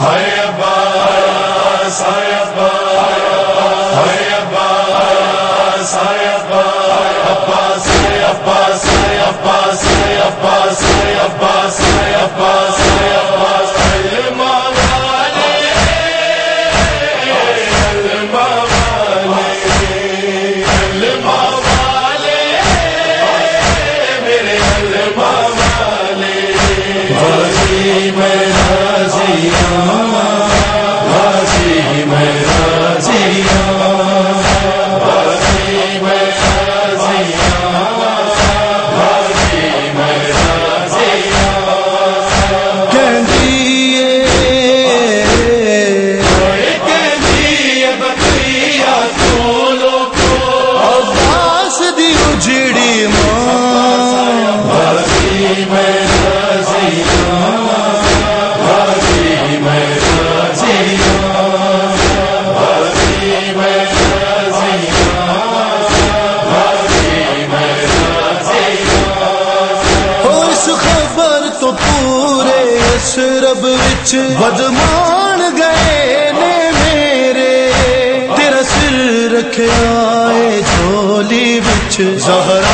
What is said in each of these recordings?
ہائے رب وچ بدمان گئے نے میرے۔ تیرا سر رکھا ہے جھولی بچ زہرا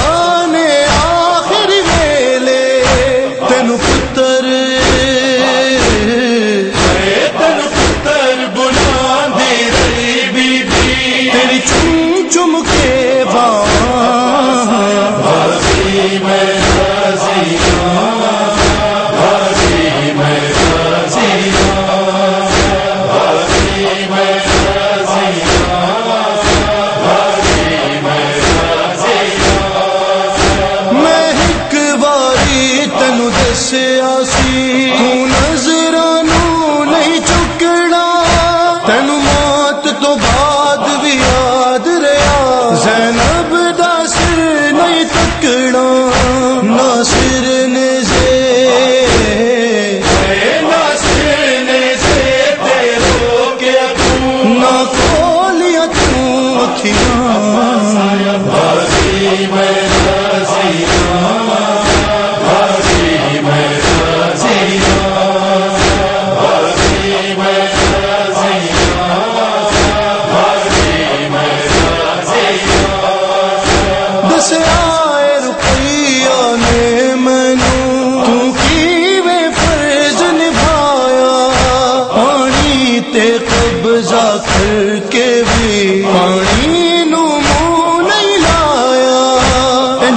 سایہ بازی میں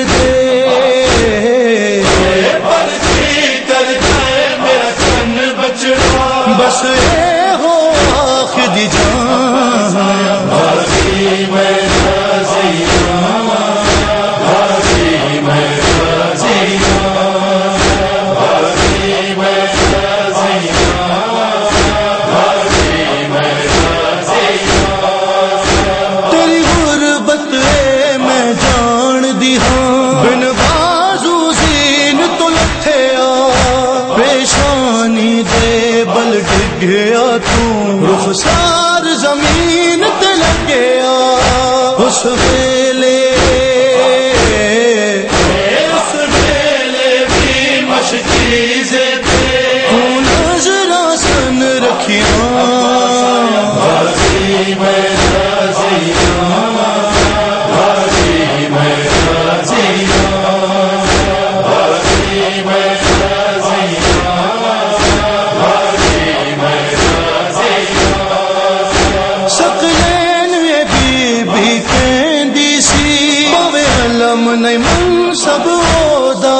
کرتے افسار زمین تل گیا اس نہیں سب دا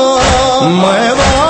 میں